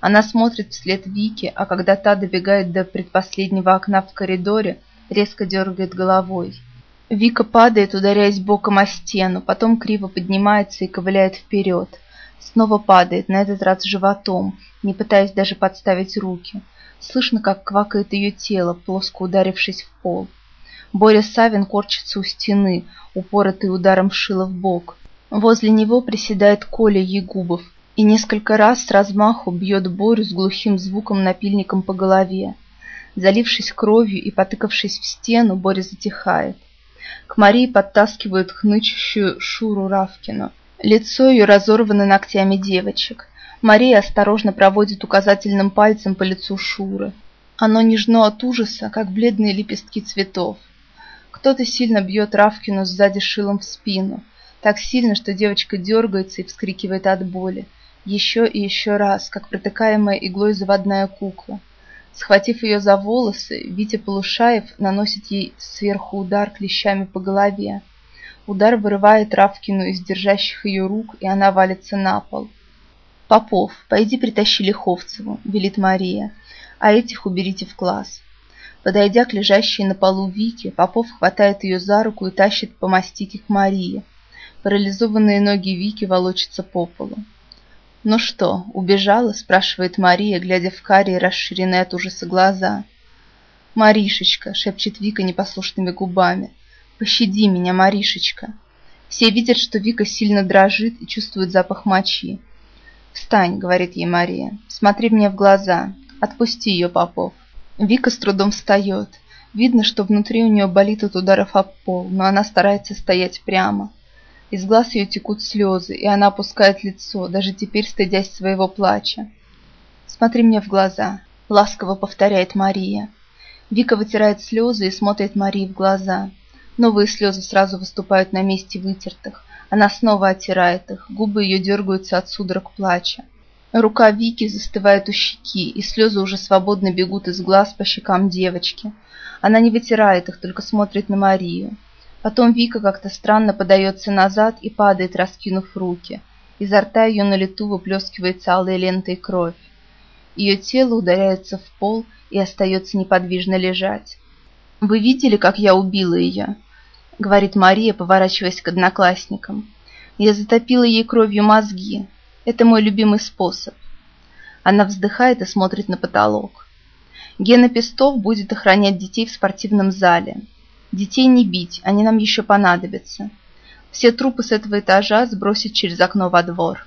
Она смотрит вслед Вики, а когда та добегает до предпоследнего окна в коридоре, резко дергает головой. Вика падает, ударяясь боком о стену, потом криво поднимается и ковыляет вперед. Снова падает, на этот раз животом, не пытаясь даже подставить руки. Слышно, как квакает ее тело, плоско ударившись в пол. Боря Савин корчится у стены, упоротый ударом шила в бок. Возле него приседает Коля Егубов и несколько раз с размаху бьет Борю с глухим звуком напильником по голове. Залившись кровью и потыкавшись в стену, Боря затихает. К Марии подтаскивают хнычущую Шуру Равкину. Лицо ее разорвано ногтями девочек. Мария осторожно проводит указательным пальцем по лицу Шуры. Оно нежно от ужаса, как бледные лепестки цветов. Кто-то сильно бьет Равкину сзади шилом в спину. Так сильно, что девочка дергается и вскрикивает от боли. Еще и еще раз, как протыкаемая иглой заводная кукла. Схватив ее за волосы, Витя Полушаев наносит ей сверху удар клещами по голове. Удар вырывает Равкину из держащих ее рук, и она валится на пол. «Попов, пойди притащи Лиховцеву», — велит Мария, — «а этих уберите в класс». Подойдя к лежащей на полу Вике, Попов хватает ее за руку и тащит по мастике к Марии. Парализованные ноги Вики волочатся по полу. «Ну что, убежала?» – спрашивает Мария, глядя в карие, расширенные от ужаса глаза. «Маришечка!» – шепчет Вика непослушными губами. «Пощади меня, Маришечка!» Все видят, что Вика сильно дрожит и чувствует запах мочи. «Встань!» – говорит ей Мария. «Смотри мне в глаза. Отпусти ее, Попов!» Вика с трудом встает. Видно, что внутри у нее болит от ударов об пол, но она старается стоять прямо. Из глаз ее текут слезы, и она опускает лицо, даже теперь стыдясь своего плача. «Смотри мне в глаза», — ласково повторяет Мария. Вика вытирает слезы и смотрит Марии в глаза. Новые слезы сразу выступают на месте вытертых. Она снова оттирает их, губы ее дергаются от судорог плача. Рука Вики застывает у щеки, и слезы уже свободно бегут из глаз по щекам девочки. Она не вытирает их, только смотрит на Марию. Потом Вика как-то странно подается назад и падает, раскинув руки. Изо рта ее на лету выплескивается алой лентой кровь. Ее тело ударяется в пол и остается неподвижно лежать. «Вы видели, как я убила ее?» — говорит Мария, поворачиваясь к одноклассникам. «Я затопила ей кровью мозги. Это мой любимый способ». Она вздыхает и смотрит на потолок. Гена Пестов будет охранять детей в спортивном зале. Детей не бить, они нам еще понадобятся. Все трупы с этого этажа сбросить через окно во двор.